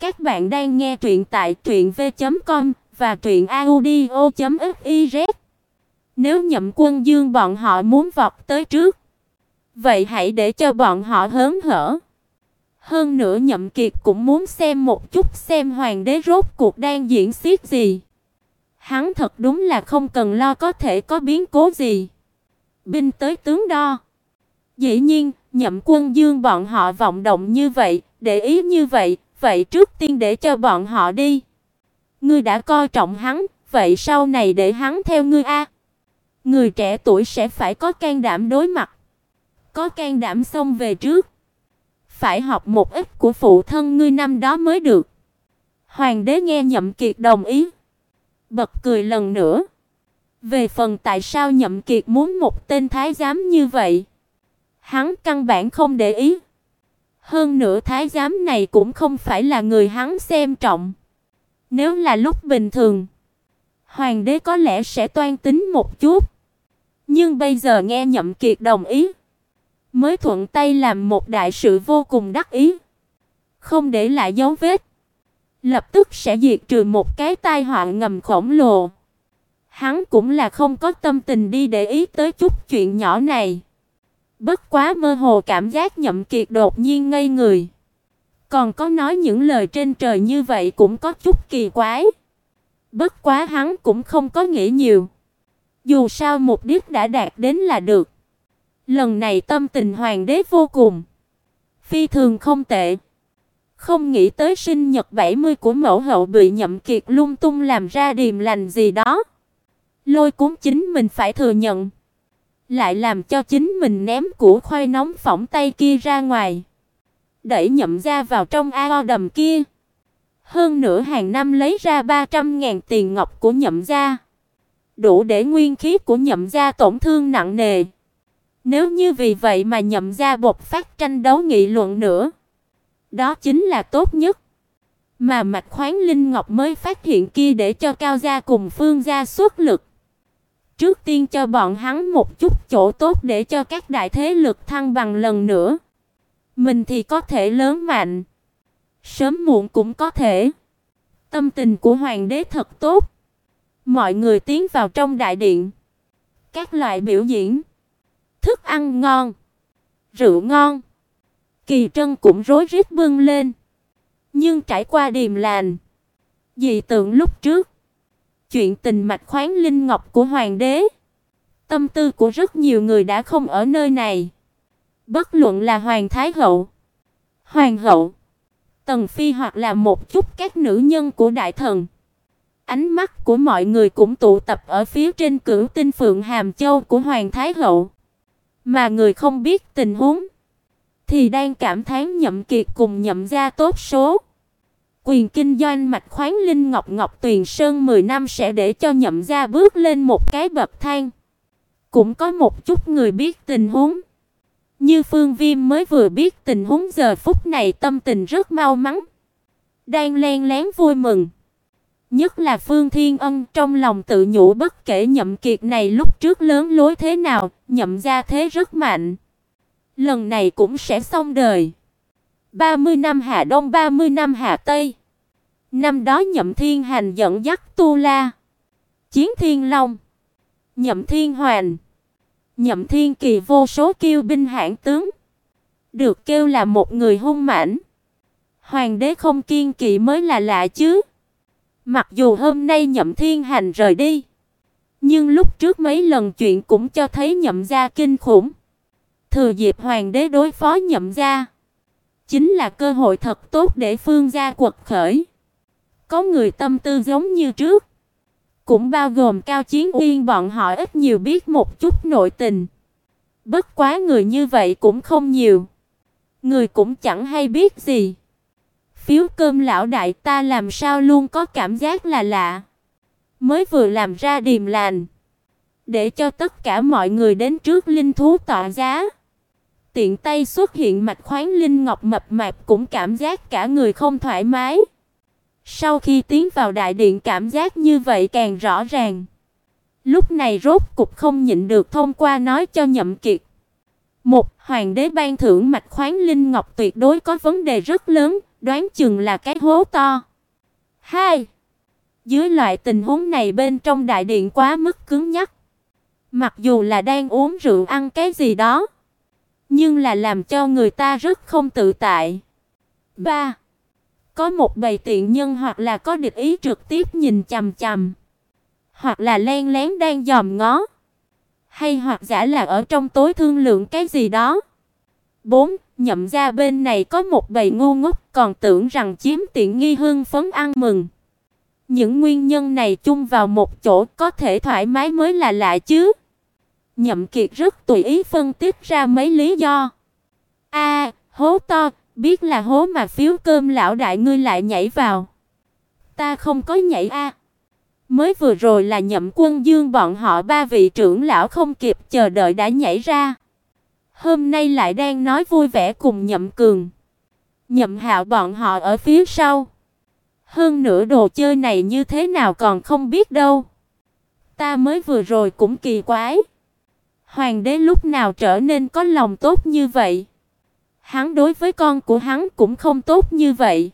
Các bạn đang nghe truyện tại truyệnv.com và truyệnaudio.fiz. Nếu Nhậm Quân Dương bọn họ muốn vọt tới trước, vậy hãy để cho bọn họ hớn hở. Hơn nữa Nhậm Kiệt cũng muốn xem một chút xem hoàng đế rốt cuộc đang diễn xiết gì. Hắn thật đúng là không cần lo có thể có biến cố gì. Binh tới tướng đo. Dĩ nhiên, Nhậm Quân Dương bọn họ vọng động như vậy, để ý như vậy, vậy trước tiên để cho bọn họ đi. Ngươi đã coi trọng hắn, vậy sau này để hắn theo ngươi a. Người trẻ tuổi sẽ phải có can đảm đối mặt, có can đảm xông về trước. Phải học một ít của phụ thân ngươi năm đó mới được. Hoàng đế nghe Nhậm Kiệt đồng ý, bật cười lần nữa. Về phần tại sao Nhậm Kiệt muốn một tên thái giám như vậy, hắn căn bản không để ý. Hơn nữa thái giám này cũng không phải là người hắn xem trọng. Nếu là lúc bình thường, hoàng đế có lẽ sẽ toan tính một chút. Nhưng bây giờ nghe Nhậm Kiệt đồng ý, mới thuận tay làm một đại sự vô cùng đắc ý, không để lại dấu vết, lập tức sẽ diệt trừ một cái tai họa ngầm khổng lồ. Hắn cũng là không có tâm tình đi để ý tới chút chuyện nhỏ này. Bất quá mơ hồ cảm giác Nhậm Kiệt đột nhiên ngây người. Còn có nói những lời trên trời như vậy cũng có chút kỳ quái. Bất quá hắn cũng không có nghĩ nhiều. Dù sao mục đích đã đạt đến là được. Lần này tâm tình hoàng đế vô cùng phi thường không tệ. Không nghĩ tới sinh nhật 70 của mẫu hậu bị Nhậm Kiệt lung tung làm ra điềm lành gì đó. Lôi cuốn chính mình phải thừa nhận lại làm cho chính mình ném củ khoai nóng phỏng tay kia ra ngoài, đẩy nhậm gia vào trong ao đầm kia. Hơn nữa hàng năm lấy ra 300 ngàn tiền ngọc của nhậm gia, đủ để nguyên khí của nhậm gia tổn thương nặng nề. Nếu như vì vậy mà nhậm gia bộc phát tranh đấu nghị luận nữa, đó chính là tốt nhất. Mà Mạch Khoáng Linh Ngọc mới phát hiện kia để cho Cao gia cùng Phương gia xuất lực. Trước tiên cho bọn hắn một chút chỗ tốt để cho các đại thế lực thăng bằng lần nữa. Mình thì có thể lớn mạnh, sớm muộn cũng có thể. Tâm tình của hoàng đế thật tốt. Mọi người tiến vào trong đại điện. Các loại biểu diễn, thức ăn ngon, rượu ngon. Kỳ Trân cũng rối rít bưng lên. Nhưng trải qua điềm lành, dị tượng lúc trước chuyện tình mạch khoáng linh ngọc của hoàng đế. Tâm tư của rất nhiều người đã không ở nơi này. Bất luận là hoàng thái hậu, hoàng hậu, tần phi hoặc là một chút các nữ nhân của đại thần. Ánh mắt của mọi người cũng tụ tập ở phía trên cửu tinh phượng hàm châu của hoàng thái hậu. Mà người không biết tình huống thì đang cảm thán Nhậm Kiệt cùng Nhậm gia tốt số. Quyền kinh doanh mạch khoáng linh ngọc ngọc tuyền sơn 10 năm sẽ để cho nhậm gia bước lên một cái bậc thang. Cũng có một chút người biết tình huống. Như Phương Viêm mới vừa biết tình huống giờ phút này tâm tình rất mau mắn, đang len lén vui mừng. Nhất là Phương Thiên Ân trong lòng tự nhủ bất kể nhậm kiệt này lúc trước lớn lối thế nào, nhậm gia thế rất mạnh. Lần này cũng sẽ xong đời. 30 năm Hà Đông 30 năm Hà Tây. Năm đó Nhậm Thiên Hành dẫn dắt Tu La, Chiến Thiên Long, Nhậm Thiên Hoàn, Nhậm Thiên Kỳ vô số kiêu binh hãn tướng, được kêu là một người hung mãnh. Hoàng đế không kiên kỵ mới là lạ chứ. Mặc dù hôm nay Nhậm Thiên Hành rời đi, nhưng lúc trước mấy lần chuyện cũng cho thấy Nhậm gia kinh khủng. Thừa dịp hoàng đế đối phó Nhậm gia, chính là cơ hội thật tốt để phương gia quật khởi. Có người tâm tư giống như trước, cũng bao gồm Cao Chiến Uyên bọn họ ít nhiều biết một chút nội tình. Bất quá người như vậy cũng không nhiều. Người cũng chẳng hay biết gì. Phiếu cơm lão đại ta làm sao luôn có cảm giác là lạ. Mới vừa làm ra điềm lành, để cho tất cả mọi người đến trước linh thú tọa giá. Tiện tay xuất hiện mạch khoáng linh ngọc mập mạp cũng cảm giác cả người không thoải mái. Sau khi tiến vào đại điện cảm giác như vậy càng rõ ràng. Lúc này rốt cục không nhịn được thông qua nói cho Nhậm Kiệt. Một, hoàng đế ban thưởng mạch khoáng linh ngọc tuyệt đối có vấn đề rất lớn, đoán chừng là cái hố to. Hai. Dưới loại tình huống này bên trong đại điện quá mức cứng nhắc. Mặc dù là đang uống rượu ăn cái gì đó, nhưng là làm cho người ta rất không tự tại. ba có một bầy tiện nhân hoặc là có địch ý trực tiếp nhìn chằm chằm, hoặc là len lén đang dòm ngó, hay hoặc giả là ở trong tối thương lượng cái gì đó. 4. Nhậm ra bên này có một bầy ngu ngốc còn tưởng rằng chiếm tiện nghi hưng phấn ăn mừng. Những nguyên nhân này chung vào một chỗ có thể thoải mái mới là lạ chứ. Nhậm Kiệt rất tùy ý phân tích ra mấy lý do. A, hố to, biết là hố mà phiếu cơm lão đại ngươi lại nhảy vào. Ta không có nhảy a. Mới vừa rồi là Nhậm Quân Dương bọn họ ba vị trưởng lão không kịp chờ đợi đã nhảy ra. Hôm nay lại đang nói vui vẻ cùng Nhậm Cường. Nhậm Hạo bọn họ ở phía sau. Hơn nữa đồ chơi này như thế nào còn không biết đâu. Ta mới vừa rồi cũng kỳ quái. Hoàng đế lúc nào trở nên có lòng tốt như vậy? Hắn đối với con của hắn cũng không tốt như vậy.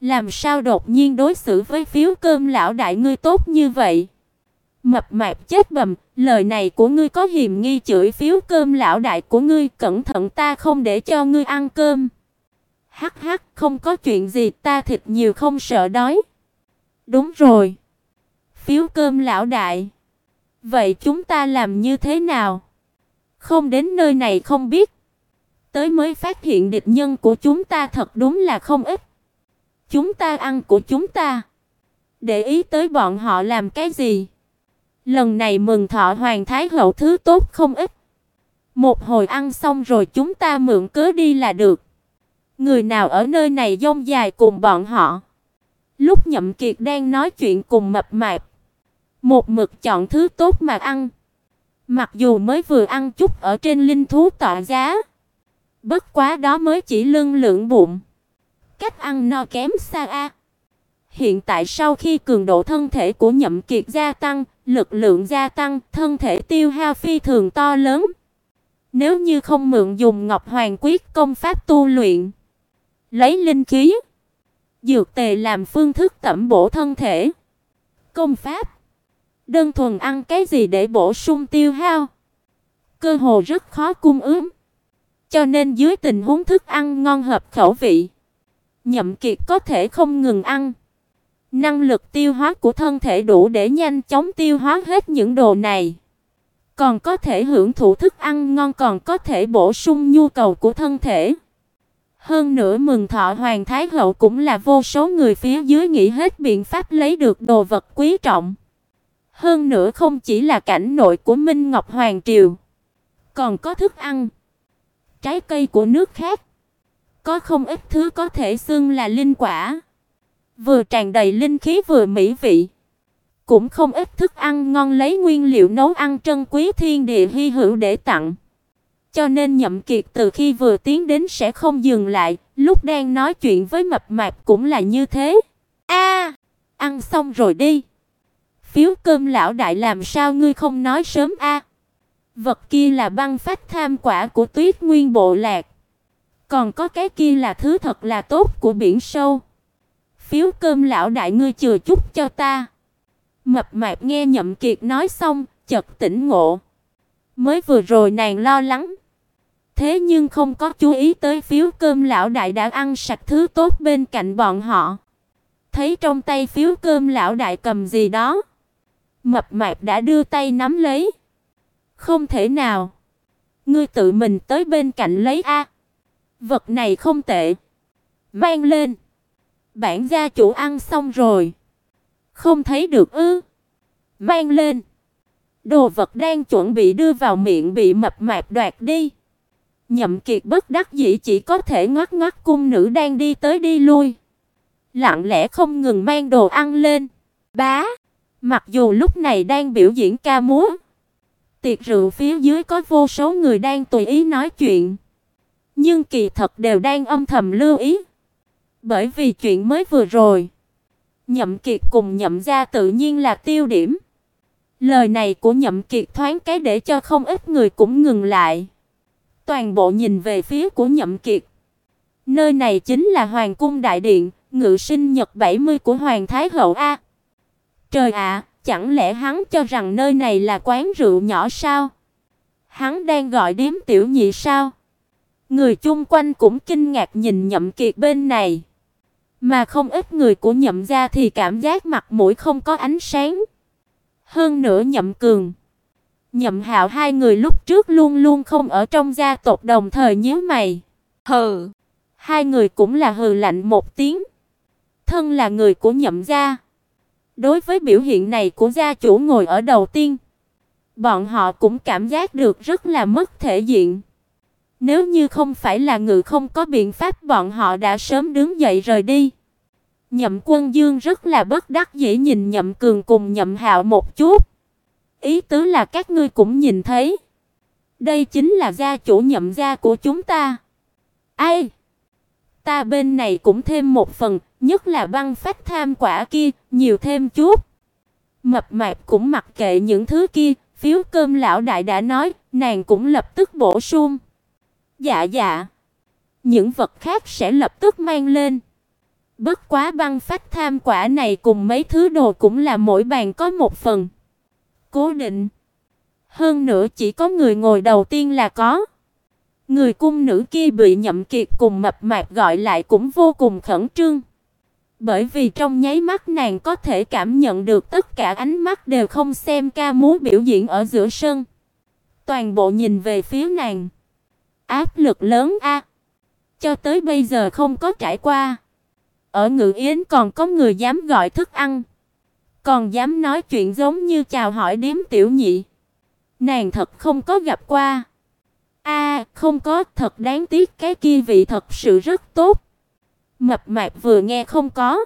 Làm sao đột nhiên đối xử với phiếu cơm lão đại ngươi tốt như vậy? Mập mạp chết bầm, lời này của ngươi có hiềm nghi chửi phiếu cơm lão đại của ngươi, cẩn thận ta không để cho ngươi ăn cơm. Hắc hắc, không có chuyện gì, ta thịt nhiều không sợ đói. Đúng rồi. Phiếu cơm lão đại. Vậy chúng ta làm như thế nào? Không đến nơi này không biết. Tới mới phát hiện địch nhân của chúng ta thật đúng là không ít. Chúng ta ăn của chúng ta. Để ý tới bọn họ làm cái gì? Lần này mừng thọ hoàng thái hậu thứ tốt không ít. Một hồi ăn xong rồi chúng ta mượn cớ đi là được. Người nào ở nơi này dông dài cùng bọn họ. Lúc Nhậm Kiệt đang nói chuyện cùng mập mạp, một mực chọn thứ tốt mà ăn. Mặc dù mới vừa ăn chút ở trên linh thú tọa giá, bất quá đó mới chỉ lưng lượng bụng. Cách ăn no kém xa a. Hiện tại sau khi cường độ thân thể của Nhậm Kiệt gia tăng, lực lượng gia tăng, thân thể tiêu hao phi thường to lớn. Nếu như không mượn dùng Ngọc Hoàng Quyết công pháp tu luyện, lấy linh khí, dược tề làm phương thức tẩm bổ thân thể, công pháp, đơn thuần ăn cái gì để bổ sung tiêu hao, cơ hồ rất khó cung ứng. Cho nên dưới tình huống thức ăn ngon hợp khẩu vị, Nhậm Kiệt có thể không ngừng ăn. Năng lực tiêu hóa của thân thể đủ để nhanh chóng tiêu hóa hết những đồ này. Còn có thể hưởng thụ thức ăn ngon còn có thể bổ sung nhu cầu của thân thể. Hơn nữa mừng thọ hoàng thái hậu cũng là vô số người phía dưới nghĩ hết biện pháp lấy được đồ vật quý trọng. Hơn nữa không chỉ là cảnh nội của Minh Ngọc hoàng triều, còn có thức ăn, trái cây của nước khác. Có không ít thứ có thể xưng là linh quả vừa tràn đầy linh khí vừa mỹ vị. Cũng không ít thức ăn ngon lấy nguyên liệu nấu ăn trân quý thiên địa hy hữu để tặng. Cho nên Nhậm Kiệt từ khi vừa tiến đến sẽ không dừng lại, lúc đang nói chuyện với mập mạp cũng là như thế. A, ăn xong rồi đi. Phiếu cơm lão đại làm sao ngươi không nói sớm a? Vật kia là băng phách tham quả của Tuyết Nguyên bộ lạc. Còn có cái kia là thứ thật là tốt của biển sâu phiếu cơm lão đại ngươi chừa chút cho ta. Mập mạp nghe Nhậm Kiệt nói xong, chợt tỉnh ngộ. Mới vừa rồi nàng lo lắng, thế nhưng không có chú ý tới phiếu cơm lão đại đã ăn sạch thứ tốt bên cạnh bọn họ. Thấy trong tay phiếu cơm lão đại cầm gì đó, mập mạp đã đưa tay nắm lấy. Không thể nào, ngươi tự mình tới bên cạnh lấy a. Vật này không tệ. Mang lên. Bản gia chủ ăn xong rồi. Không thấy được ư? Mang lên. Đồ vật đang chuẩn bị đưa vào miệng bị mập mạp đoạt đi. Nhậm Kiệt bất đắc dĩ chỉ có thể ngoắc ngoắc cung nữ đang đi tới đi lui. Lặng lẽ không ngừng mang đồ ăn lên. Bá, mặc dù lúc này đang biểu diễn ca múa, tiệc rượu phía dưới có vô số người đang tùy ý nói chuyện, nhưng kỳ thật đều đang âm thầm lưu ý. Bởi vì chuyện mới vừa rồi, Nhậm Kiệt cùng Nhậm gia tự nhiên là tiêu điểm. Lời này của Nhậm Kiệt thoáng cái để cho không ít người cũng ngừng lại. Toàn bộ nhìn về phía của Nhậm Kiệt. Nơi này chính là Hoàng cung đại điện, ngự sinh nhật 70 của Hoàng thái hậu a. Trời ạ, chẳng lẽ hắn cho rằng nơi này là quán rượu nhỏ sao? Hắn đang gọi điếm tiểu nhị sao? Người chung quanh cũng kinh ngạc nhìn Nhậm Kiệt bên này. Mà không ít người của Nhậm gia thì cảm giác mặt mũi không có ánh sáng. Hơn nữa Nhậm Cường, Nhậm Hạo hai người lúc trước luôn luôn không ở trong gia tộc đồng thời nhíu mày. Hừ. Hai người cũng là hừ lạnh một tiếng. Thân là người của Nhậm gia, đối với biểu hiện này của gia chủ ngồi ở đầu tiên, bọn họ cũng cảm giác được rất là mất thể diện. Nếu như không phải là ngự không có biện pháp bọn họ đã sớm đứng dậy rời đi. Nhậm Quân Dương rất là bất đắc dĩ nhìn Nhậm Cường cùng Nhậm Hạo một chút. Ý tứ là các ngươi cũng nhìn thấy. Đây chính là gia chủ Nhậm gia của chúng ta. Ai? Ta bên này cũng thêm một phần, nhất là băng phách tham quả kia, nhiều thêm chút. Mập mạp cũng mặc kệ những thứ kia, phiếu cơm lão đại đã nói, nàng cũng lập tức bổ sung. Dạ dạ. Những vật khác sẽ lập tức mang lên. Bất quá băng phách tham quả này cùng mấy thứ đồ cũng là mỗi bàn có một phần. Cố định. Hơn nữa chỉ có người ngồi đầu tiên là có. Người cung nữ kia bị Nhậm Kiệt cùng mập mạp gọi lại cũng vô cùng khẩn trương. Bởi vì trong nháy mắt nàng có thể cảm nhận được tất cả ánh mắt đều không xem ca múa biểu diễn ở giữa sân. Toàn bộ nhìn về phía nàng. Áp lực lớn a. Cho tới bây giờ không có trải qua. Ở Ngự Yến còn có người dám gọi thức ăn, còn dám nói chuyện giống như chào hỏi điếm tiểu nhị. Nàng thật không có gặp qua. A, không có, thật đáng tiếc cái kia vị thật sự rất tốt. Mập mạp vừa nghe không có,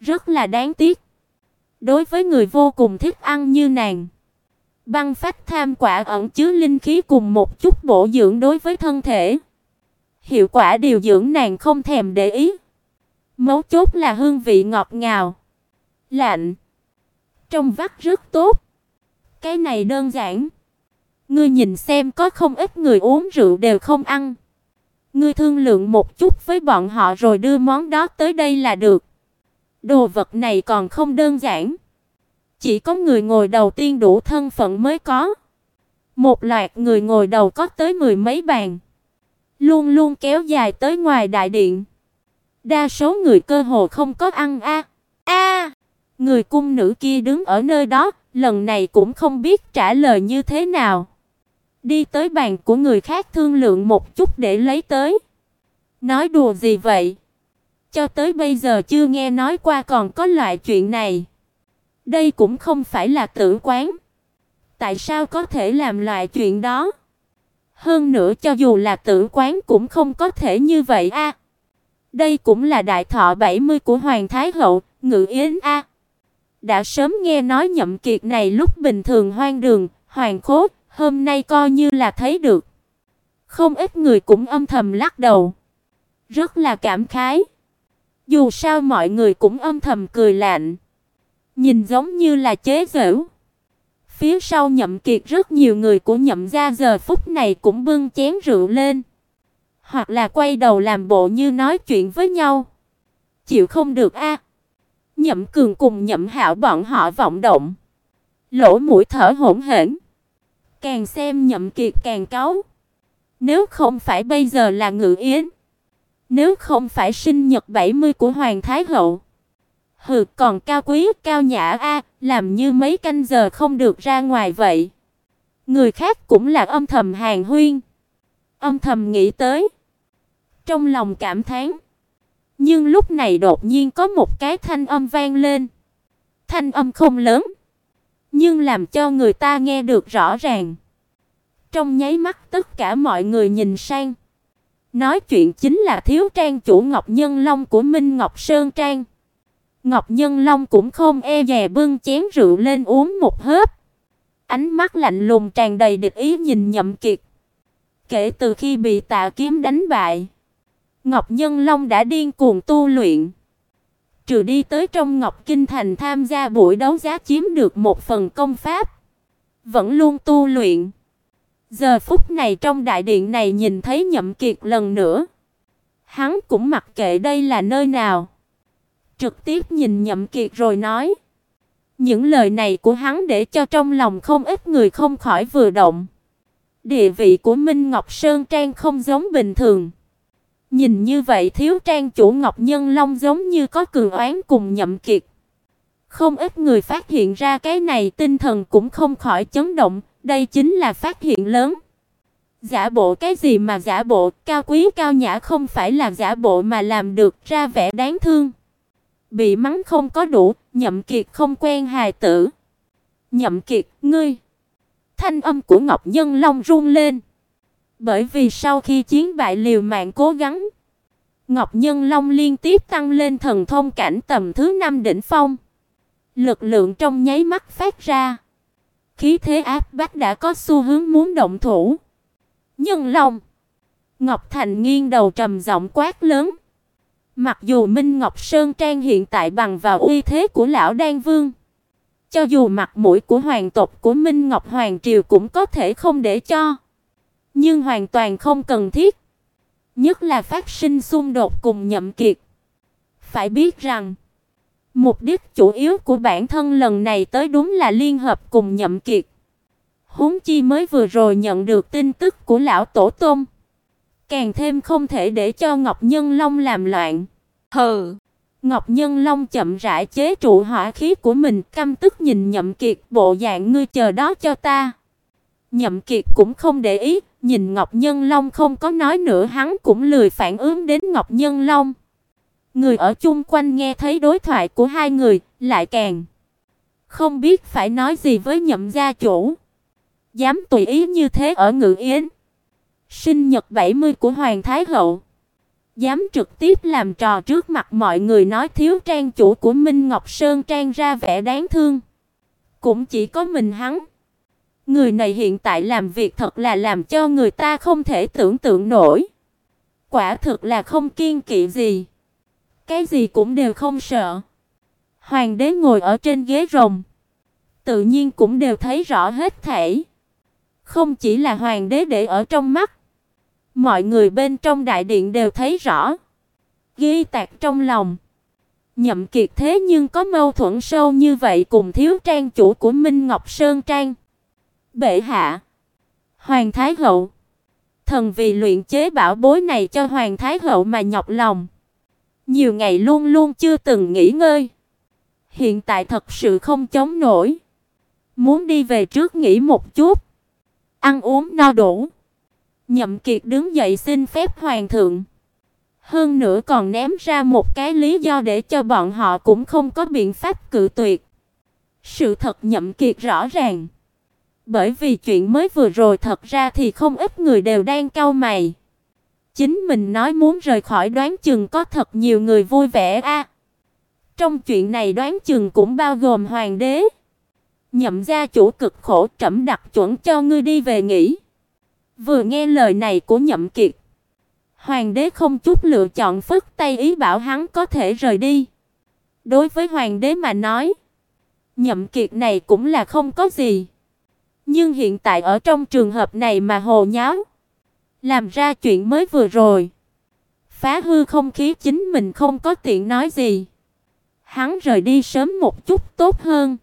rất là đáng tiếc. Đối với người vô cùng thích ăn như nàng, băng phách tham quả ẩn chứa linh khí cùng một chút bổ dưỡng đối với thân thể. Hiệu quả điều dưỡng nàng không thèm để ý. Mấu chốt là hương vị ngọt ngào, lạnh, trong vắt rất tốt. Cái này đơn giản. Ngươi nhìn xem có không ít người uống rượu đều không ăn. Ngươi thương lượng một chút với bọn họ rồi đưa món đó tới đây là được. Đồ vật này còn không đơn giản. Chỉ có người ngồi đầu tiên đủ thân phận mới có. Một loạt người ngồi đầu có tới mười mấy bàn. Luôn luôn kéo dài tới ngoài đại điện. Đa số người cơ hồ không có ăn a. A. người cung nữ kia đứng ở nơi đó, lần này cũng không biết trả lời như thế nào. Đi tới bàn của người khác thương lượng một chút để lấy tới. Nói đùa gì vậy? Cho tới bây giờ chưa nghe nói qua còn có loại chuyện này. Đây cũng không phải là tử quán. Tại sao có thể làm loại chuyện đó? Hơn nữa cho dù là tử quán cũng không có thể như vậy a. Đây cũng là đại thọ 70 của Hoàng Thái hậu, Ngự Yến a. Đã sớm nghe nói Nhậm Kiệt này lúc bình thường hoang đường, hoàng khố, hôm nay coi như là thấy được. Không ít người cũng âm thầm lắc đầu, rất là cảm khái. Dù sao mọi người cũng âm thầm cười lạnh, nhìn giống như là chế giễu. Phía sau Nhậm Kiệt rất nhiều người của Nhậm gia giờ phút này cũng bưng chén rượu lên hoặc là quay đầu làm bộ như nói chuyện với nhau. Chịu không được a. Nhậm Cường cùng Nhậm Hạo bọn họ vọng động, lỗ mũi thở hổn hển. Càng xem Nhậm Kiệt càng cáu. Nếu không phải bây giờ là Ngự Yến, nếu không phải sinh nhật 70 của Hoàng Thái hậu, hừ còn cao quý, cao nhã a, làm như mấy canh giờ không được ra ngoài vậy. Người khác cũng là âm thầm hàng huyên, âm thầm nghĩ tới trong lòng cảm thán. Nhưng lúc này đột nhiên có một cái thanh âm vang lên. Thanh âm không lớn, nhưng làm cho người ta nghe được rõ ràng. Trong nháy mắt tất cả mọi người nhìn sang. Nói chuyện chính là thiếu trang chủ Ngọc Nhân Long của Minh Ngọc Sơn Trang. Ngọc Nhân Long cũng không e dè bưng chén rượu lên uống một hớp. Ánh mắt lạnh lùng tràn đầy địch ý nhìn Nhậm Kiệt. Kể từ khi bị Tạ Kiếm đánh bại, Ngọc Nhân Long đã điên cuồng tu luyện. Trừ đi tới trong Ngọc Kinh Thành tham gia buổi đấu giá chiếm được một phần công pháp, vẫn luôn tu luyện. Giờ phút này trong đại điện này nhìn thấy Nhậm Kiệt lần nữa, Hắn cũng mặc kệ đây là nơi nào, trực tiếp nhìn Nhậm Kiệt rồi nói: những lời này của hắn để cho trong lòng không ít người không khỏi vừa động. Địa vị của Minh Ngọc Sơn Trang không giống bình thường. Nhìn như vậy thiếu trang chủ Ngọc Nhân Long giống như có cường oán cùng nhậm kiệt. Không ít người phát hiện ra cái này tinh thần cũng không khỏi chấn động, đây chính là phát hiện lớn. Giả bộ cái gì mà giả bộ, cao quý cao nhã không phải là giả bộ mà làm được ra vẻ đáng thương. Bị mắng không có đủ, Nhậm Kiệt không quen hài tử. Nhậm Kiệt, ngươi. Thanh âm của Ngọc Nhân Long run lên. Bởi vì sau khi chiến bại liều mạng cố gắng, Ngọc Nhân Long liên tiếp tăng lên thần thông cảnh tầm thứ năm đỉnh phong. Lực lượng trong nháy mắt phát ra. Khí thế áp bách đã có xu hướng muốn động thủ. Nhân Long. Ngọc Thành nghiêng đầu trầm giọng quát lớn. Mặc dù Minh Ngọc Sơn Trang hiện tại bằng vào uy thế của lão Đan Vương, cho dù mặt mũi của hoàng tộc của Minh Ngọc Hoàng triều cũng có thể không để cho, nhưng hoàn toàn không cần thiết. Nhất là phát sinh xung đột cùng Nhậm Kiệt. Phải biết rằng, mục đích chủ yếu của bản thân lần này tới đúng là liên hợp cùng Nhậm Kiệt. Huống chi mới vừa rồi nhận được tin tức của lão tổ tông. Càng thêm không thể để cho Ngọc Nhân Long làm loạn. Hừ. Ngọc Nhân Long chậm rãi chế trụ hỏa khí của mình, căm tức nhìn Nhậm Kiệt, bộ dạng ngươi chờ đó cho ta. Nhậm Kiệt cũng không để ý, nhìn Ngọc Nhân Long không có nói nữa, hắn cũng lười phản ứng đến Ngọc Nhân Long. Người ở chung quanh nghe thấy đối thoại của hai người, lại càng không biết phải nói gì với Nhậm gia chủ. Dám tùy ý như thế ở Ngự Yến. Sinh nhật 70 của Hoàng Thái Hậu. Dám trực tiếp làm trò trước mặt mọi người nói thiếu trang chủ của Minh Ngọc Sơn Trang ra vẻ đáng thương. Cũng chỉ có mình hắn. Người này hiện tại làm việc thật là làm cho người ta không thể tưởng tượng nổi. Quả thực là không kiên kỵ gì. Cái gì cũng đều không sợ. Hoàng đế ngồi ở trên ghế rồng. Tự nhiên cũng đều thấy rõ hết thảy. Không chỉ là hoàng đế để ở trong mắt. Mọi người bên trong đại điện đều thấy rõ. Ghi tạc trong lòng. Nhậm Kiệt thế nhưng có mâu thuẫn sâu như vậy cùng thiếu trang chủ của Minh Ngọc Sơn Trang. Bệ hạ. Hoàng Thái Hậu. Thần vì luyện chế bảo bối này cho Hoàng Thái Hậu mà nhọc lòng. Nhiều ngày luôn luôn chưa từng nghỉ ngơi. Hiện tại thật sự không chống nổi. Muốn đi về trước nghỉ một chút. Ăn uống no đủ. Nhậm Kiệt đứng dậy xin phép hoàng thượng. Hơn nữa còn ném ra một cái lý do để cho bọn họ cũng không có biện pháp cự tuyệt. Sự thật Nhậm Kiệt rõ ràng. Bởi vì chuyện mới vừa rồi thật ra thì không ít người đều đang cau mày. Chính mình nói muốn rời khỏi đoán chừng có thật nhiều người vui vẻ a. trong chuyện này đoán chừng cũng bao gồm hoàng đế. Nhậm gia chủ cực khổ trẫm đặt chuẩn cho ngươi đi về nghỉ. Vừa nghe lời này của Nhậm Kiệt, hoàng đế không chút lựa chọn phất tay ý bảo hắn có thể rời đi. Đối với hoàng đế mà nói, Nhậm Kiệt này cũng là không có gì. Nhưng hiện tại ở trong trường hợp này mà hồ nháo, làm ra chuyện mới vừa rồi, phá hư không khí chính mình không có tiện nói gì. Hắn rời đi sớm một chút tốt hơn.